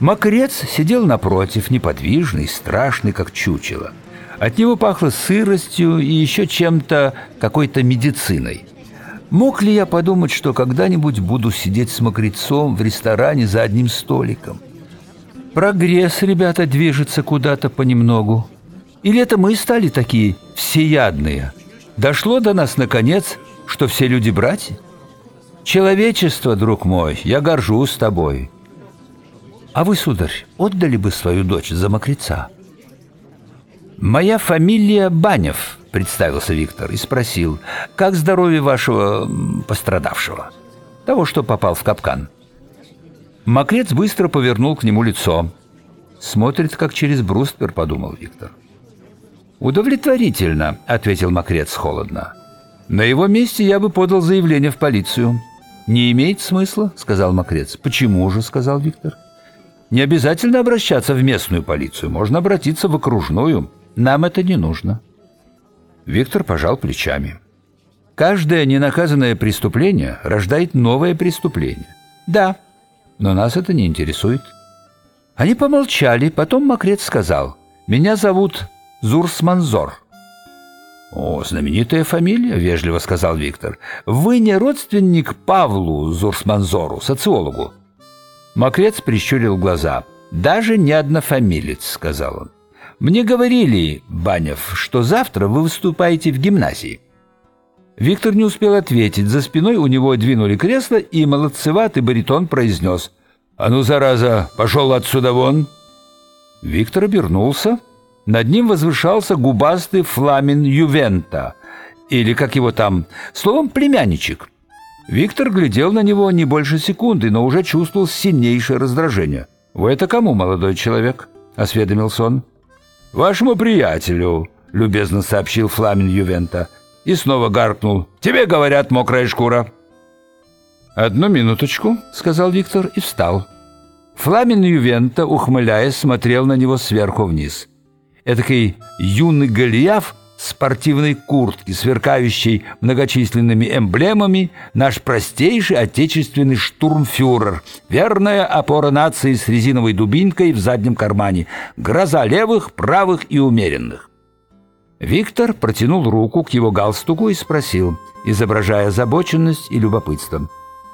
Мокрец сидел напротив, неподвижный, страшный, как чучело. От него пахло сыростью и еще чем-то, какой-то медициной. Мог ли я подумать, что когда-нибудь буду сидеть с мокрецом в ресторане за одним столиком? Прогресс, ребята, движется куда-то понемногу. Или это мы стали такие всеядные? Дошло до нас, наконец, что все люди братья? Человечество, друг мой, я горжусь тобой. А вы, сударь, отдали бы свою дочь за мокреца? Моя фамилия Банев, представился Виктор и спросил, как здоровье вашего пострадавшего, того, что попал в капкан. Мокрец быстро повернул к нему лицо. Смотрит, как через бруствер, подумал Виктор. «Удовлетворительно», — ответил Мокрец холодно. «На его месте я бы подал заявление в полицию». «Не имеет смысла», — сказал Мокрец. «Почему же?» — сказал Виктор. «Не обязательно обращаться в местную полицию. Можно обратиться в окружную. Нам это не нужно». Виктор пожал плечами. «Каждое ненаказанное преступление рождает новое преступление». «Да, но нас это не интересует». Они помолчали, потом Мокрец сказал, «Меня зовут Зурсманзор». «О, знаменитая фамилия», — вежливо сказал Виктор. «Вы не родственник Павлу Зурсманзору, социологу?» Мокрец прищурил глаза. «Даже не однофамилец», — сказал он. «Мне говорили, Банев, что завтра вы выступаете в гимназии». Виктор не успел ответить. За спиной у него двинули кресло, и молодцеватый баритон произнес. «А ну, зараза, пошел отсюда вон!» Виктор обернулся. Над ним возвышался губастый фламин Ювента, или, как его там, словом, племянничек. Виктор глядел на него не больше секунды, но уже чувствовал сильнейшее раздражение. «Вы это кому, молодой человек?» — осведомился он. «Вашему приятелю», — любезно сообщил фламин Ювента, и снова гаркнул. «Тебе, говорят, мокрая шкура». «Одну минуточку», — сказал Виктор и встал. Фламин Ювента, ухмыляясь, смотрел на него сверху вниз — Этакий юный Голиаф спортивной куртки, сверкающей многочисленными эмблемами, наш простейший отечественный штурмфюрер, верная опора нации с резиновой дубинкой в заднем кармане, гроза левых, правых и умеренных. Виктор протянул руку к его галстуку и спросил, изображая озабоченность и любопытство,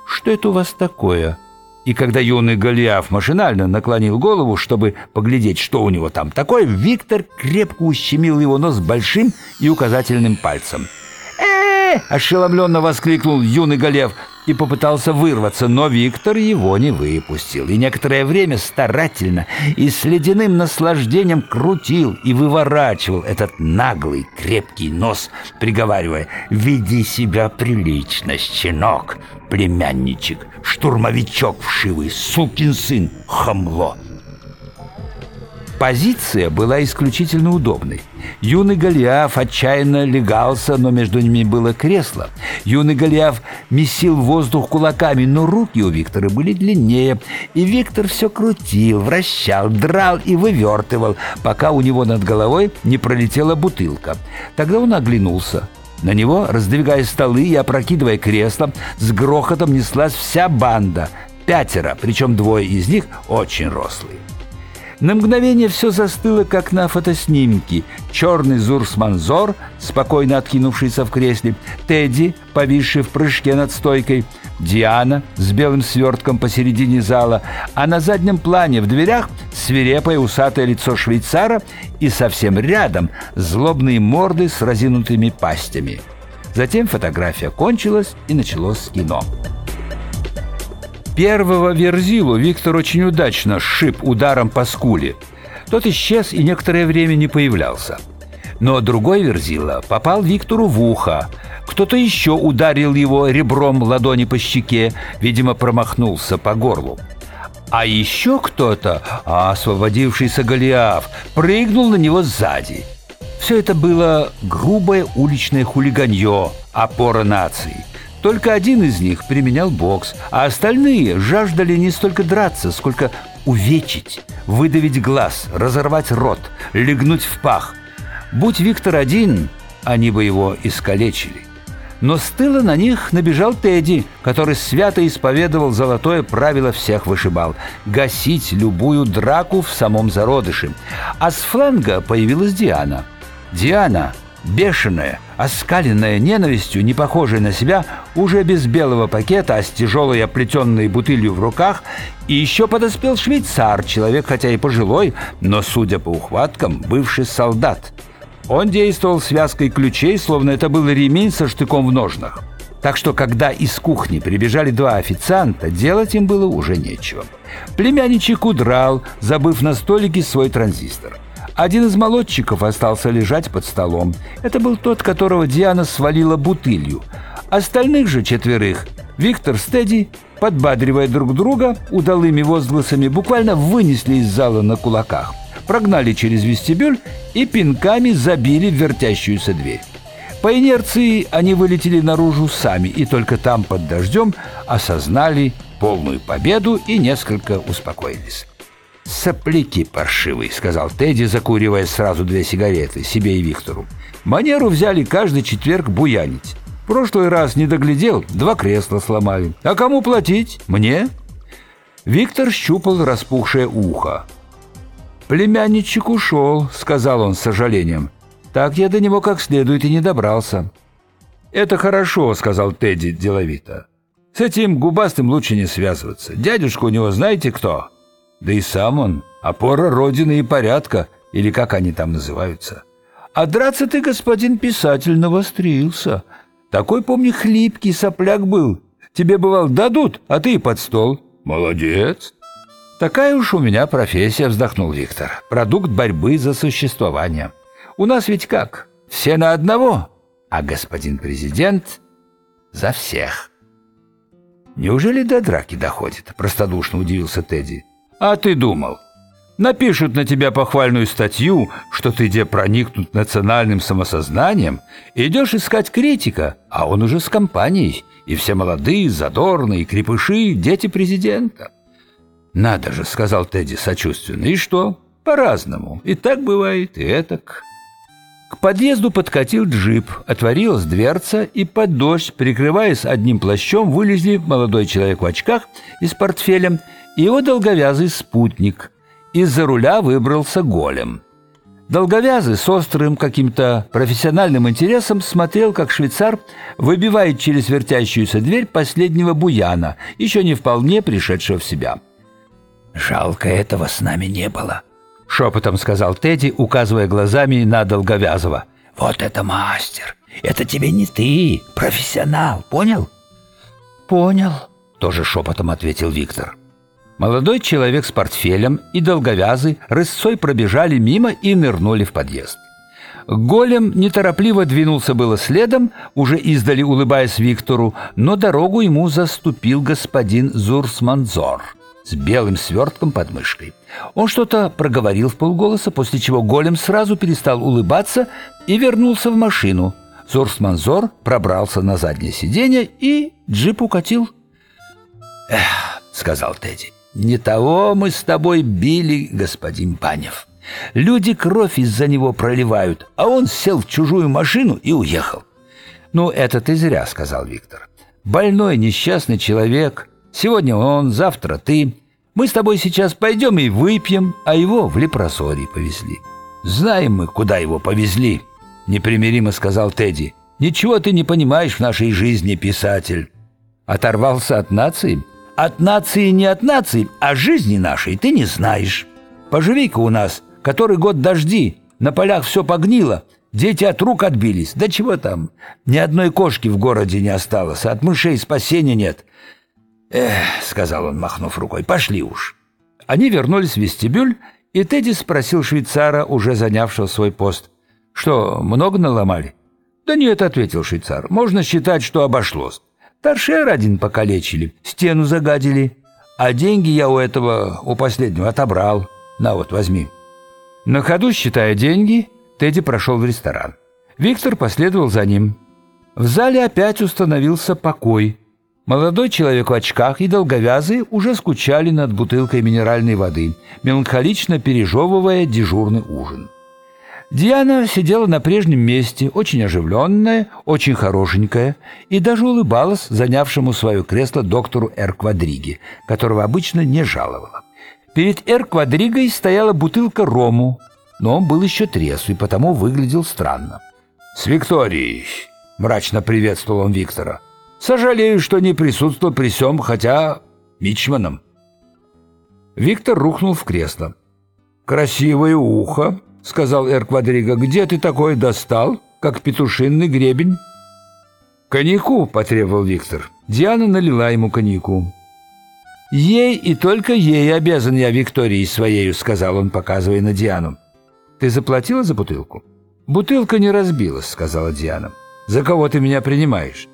«Что это у вас такое?» И когда юный Голиаф машинально наклонил голову, чтобы поглядеть, что у него там такое, Виктор крепко ущемил его нос большим и указательным пальцем. э ошеломленно воскликнул юный Голиаф и попытался вырваться, но Виктор его не выпустил. И некоторое время старательно и с ледяным наслаждением крутил и выворачивал этот наглый крепкий нос, приговаривая «Веди себя прилично, щенок, племянничек, штурмовичок вшивый, сукин сын, хамло». Позиция была исключительно удобной. Юный Голиаф отчаянно легался, но между ними было кресло. Юный Голиаф месил воздух кулаками, но руки у Виктора были длиннее. И Виктор все крутил, вращал, драл и вывертывал, пока у него над головой не пролетела бутылка. Тогда он оглянулся. На него, раздвигая столы и опрокидывая кресла, с грохотом неслась вся банда. Пятеро, причем двое из них очень рослые. На мгновение все застыло, как на фотоснимке. Черный Зурсманзор, спокойно откинувшийся в кресле, Тедди, повисший в прыжке над стойкой, Диана с белым свертком посередине зала, а на заднем плане в дверях свирепое усатое лицо швейцара и совсем рядом злобные морды с разинутыми пастями. Затем фотография кончилась и началось кино. Первого Верзилу Виктор очень удачно сшиб ударом по скуле. Тот исчез и некоторое время не появлялся. Но другой Верзила попал Виктору в ухо. Кто-то еще ударил его ребром ладони по щеке, видимо, промахнулся по горлу. А еще кто-то, освободившийся Голиаф, прыгнул на него сзади. Все это было грубое уличное хулиганье, опора нации. Только один из них применял бокс, а остальные жаждали не столько драться, сколько увечить, выдавить глаз, разорвать рот, легнуть в пах. Будь Виктор один, они бы его искалечили. Но с тыла на них набежал Тедди, который свято исповедовал золотое правило всех вышибал – гасить любую драку в самом зародыше. А с фланга появилась Диана. Диана, бешеная, оскаленная ненавистью, не похожая на себя, уже без белого пакета, а с тяжелой оплетенной бутылью в руках, и еще подоспел швейцар, человек хотя и пожилой, но, судя по ухваткам, бывший солдат – он действовал связкой ключей, словно это был ремень со штыком в ножнах. Так что, когда из кухни прибежали два официанта, делать им было уже нечего. Племянничек удрал, забыв на столике свой транзистор. Один из молодчиков остался лежать под столом. Это был тот, которого Диана свалила бутылью. Остальных же четверых Виктор Стеди, подбадривая друг друга, удалыми возгласами буквально вынесли из зала на кулаках прогнали через вестибюль и пинками забили в вертящуюся дверь. По инерции они вылетели наружу сами и только там под дождем осознали полную победу и несколько успокоились. «Сопляки паршивые», — сказал Тедди, закуривая сразу две сигареты, себе и Виктору. «Манеру взяли каждый четверг буянить. В прошлый раз не доглядел, два кресла сломали. А кому платить? Мне?» Виктор щупал распухшее ухо. «Племянничек ушел», — сказал он с сожалением. «Так я до него как следует и не добрался». «Это хорошо», — сказал Тедди деловито. «С этим губастым лучше не связываться. Дядюшка у него знаете кто? Да и сам он — опора Родины и порядка, или как они там называются. А драться ты, господин писатель, навострился. Такой, помни, хлипкий сопляк был. Тебе, бывал, дадут, а ты и под стол. Молодец!» «Такая уж у меня профессия», — вздохнул Виктор. «Продукт борьбы за существование. У нас ведь как? Все на одного, а господин президент за всех». «Неужели до драки доходит?» — простодушно удивился Тедди. «А ты думал? Напишут на тебя похвальную статью, что ты где проникнут национальным самосознанием, идешь искать критика, а он уже с компанией, и все молодые, задорные, крепыши, дети президента». «Надо же», — сказал Тедди сочувственно. «И что? По-разному. И так бывает, и этак». К подъезду подкатил джип, отворилась дверца, и под дождь, прикрываясь одним плащом, вылезли молодой человек в очках и с портфелем и его долговязый спутник. Из-за руля выбрался голем. Долговязый с острым каким-то профессиональным интересом смотрел, как швейцар выбивает через вертящуюся дверь последнего буяна, еще не вполне пришедшего в себя. «Жалко, этого с нами не было», — шепотом сказал Тедди, указывая глазами на Долговязова. «Вот это мастер! Это тебе не ты, профессионал, понял?» «Понял», — тоже шепотом ответил Виктор. Молодой человек с портфелем и долговязый рысцой пробежали мимо и нырнули в подъезд. Голем неторопливо двинулся было следом, уже издали улыбаясь Виктору, но дорогу ему заступил господин Зурсманзор — с белым свертком под мышкой. Он что-то проговорил в полголоса, после чего голем сразу перестал улыбаться и вернулся в машину. Зорсманзор пробрался на заднее сиденье и джип укатил. «Эх», — сказал Тедди, — «не того мы с тобой били, господин Панев. Люди кровь из-за него проливают, а он сел в чужую машину и уехал». «Ну, это ты зря», — сказал Виктор. «Больной, несчастный человек, Сегодня он, завтра ты. Мы с тобой сейчас пойдем и выпьем, а его в лепросорий повезли. Знаем мы, куда его повезли, непримиримо сказал Тедди. Ничего ты не понимаешь в нашей жизни, писатель. Оторвался от нации? От нации не от нации, а жизни нашей ты не знаешь. Поживи-ка у нас, который год дожди, на полях все погнило, дети от рук отбились. Да чего там? Ни одной кошки в городе не осталось, от мышей спасения нет. «Эх», — сказал он, махнув рукой, — «пошли уж». Они вернулись в вестибюль, и Тедди спросил швейцара, уже занявшего свой пост. «Что, много наломали?» «Да нет», — ответил швейцар, — «можно считать, что обошлось. Торшер один покалечили, стену загадили, а деньги я у этого, у последнего отобрал. На вот, возьми». На ходу, считая деньги, Тедди прошел в ресторан. Виктор последовал за ним. В зале опять установился покой — Молодой человек в очках и долговязый уже скучали над бутылкой минеральной воды, меланхолично пережевывая дежурный ужин. Диана сидела на прежнем месте, очень оживленная, очень хорошенькая, и даже улыбалась занявшему свое кресло доктору Эр Квадриге, которого обычно не жаловала. Перед Эр Квадригой стояла бутылка рому, но он был еще трезв и потому выглядел странно. «С Викторией!» — мрачно приветствовал он Виктора. «Сожалею, что не присутствовал при всем, хотя мичманом». Виктор рухнул в кресло. «Красивое ухо», — сказал Эр Квадриго. «Где ты такое достал, как петушинный гребень?» «Коньяку», — потребовал Виктор. Диана налила ему коньяку. «Ей и только ей обязан я Виктории своею», — сказал он, показывая на Диану. «Ты заплатила за бутылку?» «Бутылка не разбилась», — сказала Диана. «За кого ты меня принимаешь?»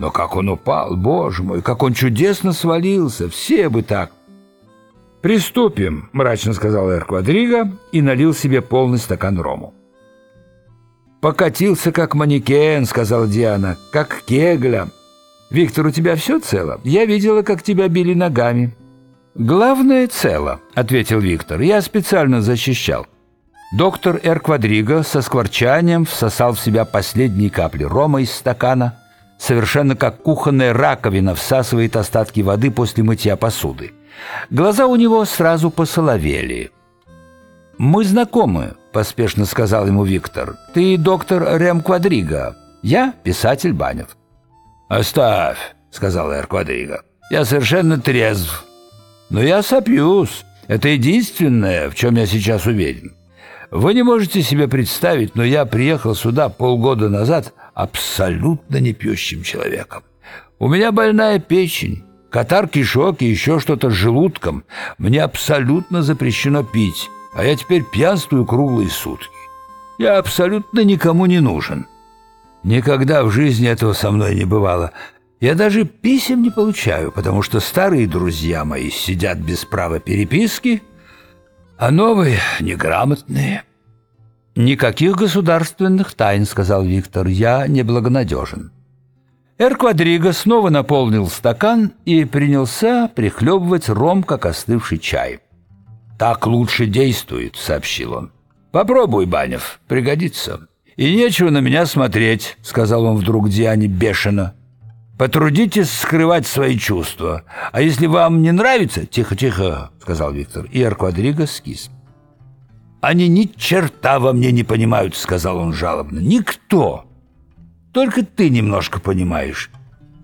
«Но как он упал, боже мой, как он чудесно свалился, все бы так!» «Приступим», — мрачно сказал Эр Квадриго и налил себе полный стакан рому. «Покатился, как манекен», — сказала Диана, — «как кегля». «Виктор, у тебя все цело? Я видела, как тебя били ногами». «Главное цело», — ответил Виктор. «Я специально защищал». Доктор Эр Квадриго со скворчанием всосал в себя последние капли рома из стакана, совершенно как кухонная раковина всасывает остатки воды после мытья посуды. Глаза у него сразу посоловели. «Мы знакомы», — поспешно сказал ему Виктор. «Ты доктор Рем Квадриго, я писатель Банев». «Оставь», — сказал Эр Квадриго. «Я совершенно трезв. Но я сопьюсь. Это единственное, в чем я сейчас уверен. Вы не можете себе представить, но я приехал сюда полгода назад абсолютно не пьющим человеком. У меня больная печень, катар кишок и еще что-то с желудком. Мне абсолютно запрещено пить, а я теперь пьянствую круглые сутки. Я абсолютно никому не нужен. Никогда в жизни этого со мной не бывало. Я даже писем не получаю, потому что старые друзья мои сидят без права переписки, а новые неграмотные. «Никаких государственных тайн», — сказал Виктор, — «я неблагонадежен». Эр Квадриго снова наполнил стакан и принялся прихлебывать ром, как остывший чай. «Так лучше действует», — сообщил он. «Попробуй, Банев, пригодится». «И нечего на меня смотреть», — сказал он вдруг Диане бешено. «Потрудитесь скрывать свои чувства. А если вам не нравится...» «Тихо, тихо», — сказал Виктор, и Арквадриго скис. «Они ни черта во мне не понимают», — сказал он жалобно. «Никто. Только ты немножко понимаешь.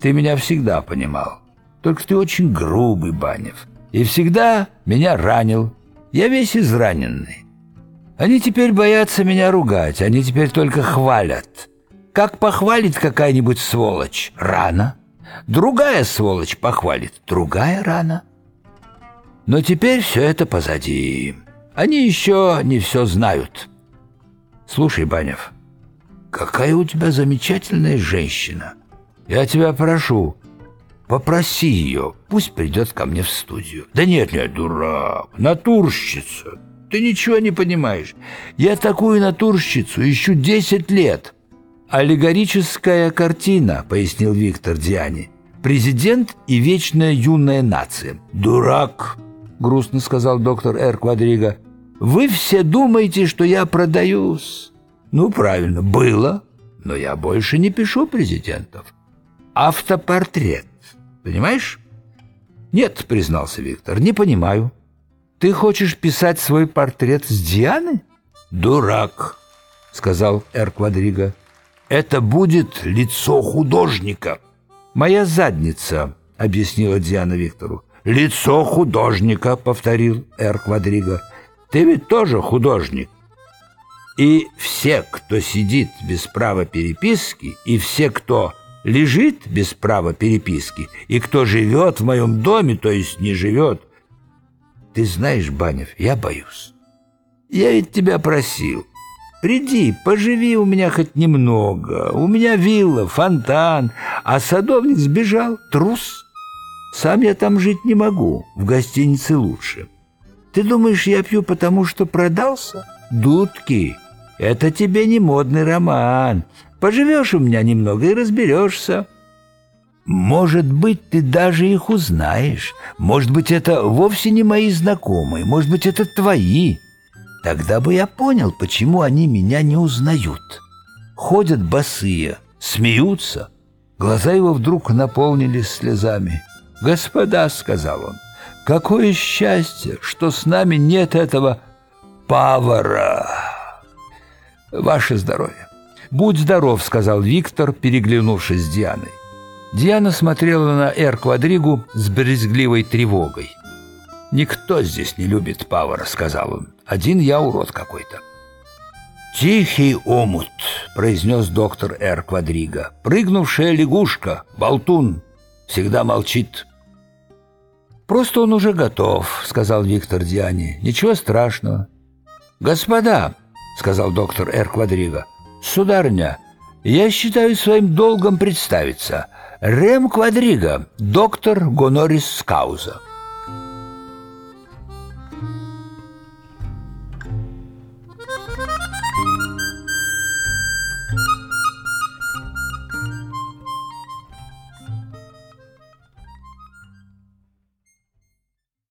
Ты меня всегда понимал. Только ты очень грубый, Банев. И всегда меня ранил. Я весь израненный. Они теперь боятся меня ругать, они теперь только хвалят. Как похвалит какая-нибудь сволочь? Рано. Другая сволочь похвалит. Другая рано. Но теперь все это позади. Они еще не все знают. Слушай, Банев, какая у тебя замечательная женщина. Я тебя прошу, попроси ее, пусть придет ко мне в студию. Да нет, нет, дурак, натурщица. Ты ничего не понимаешь. Я такую натурщицу ищу десять лет. Аллегорическая картина, пояснил Виктор Диане. Президент и вечная юная нация. Дурак, грустно сказал доктор Эр Квадриго. Вы все думаете, что я продаюсь. Ну, правильно, было, но я больше не пишу президентов. Автопортрет, понимаешь? Нет, признался Виктор, не понимаю. Ты хочешь писать свой портрет с Дианы? Дурак, сказал Эр Квадриго. Это будет лицо художника. Моя задница, объяснила Диана Виктору. Лицо художника, повторил Эр Квадриго. Ты ведь тоже художник. И все, кто сидит без права переписки, и все, кто лежит без права переписки, и кто живет в моем доме, то есть не живет, ты знаешь, Банев, я боюсь. Я ведь тебя просил. Приди, поживи у меня хоть немного. У меня вилла, фонтан, а садовник сбежал, трус. Сам я там жить не могу, в гостинице лучше. Ты думаешь, я пью потому, что продался? Дудки, это тебе не модный роман. Поживешь у меня немного и разберешься. Может быть, ты даже их узнаешь. Может быть, это вовсе не мои знакомые. Может быть, это твои. Тогда бы я понял, почему они меня не узнают. Ходят босые, смеются. Глаза его вдруг наполнились слезами. «Господа», — сказал он, — «какое счастье, что с нами нет этого павара!» «Ваше здоровье!» «Будь здоров», — сказал Виктор, переглянувшись с Дианой. Диана смотрела на Эр Квадригу с брезгливой тревогой. «Никто здесь не любит Павара», — сказал он. «Один я урод какой-то». «Тихий омут», — произнес доктор Эр Квадрига. «Прыгнувшая лягушка, болтун, всегда молчит». «Просто он уже готов», — сказал Виктор Диане. «Ничего страшного». «Господа», — сказал доктор Эр Квадрига, — «сударыня, я считаю своим долгом представиться. Рем Квадрига, доктор Гонорис Скауза».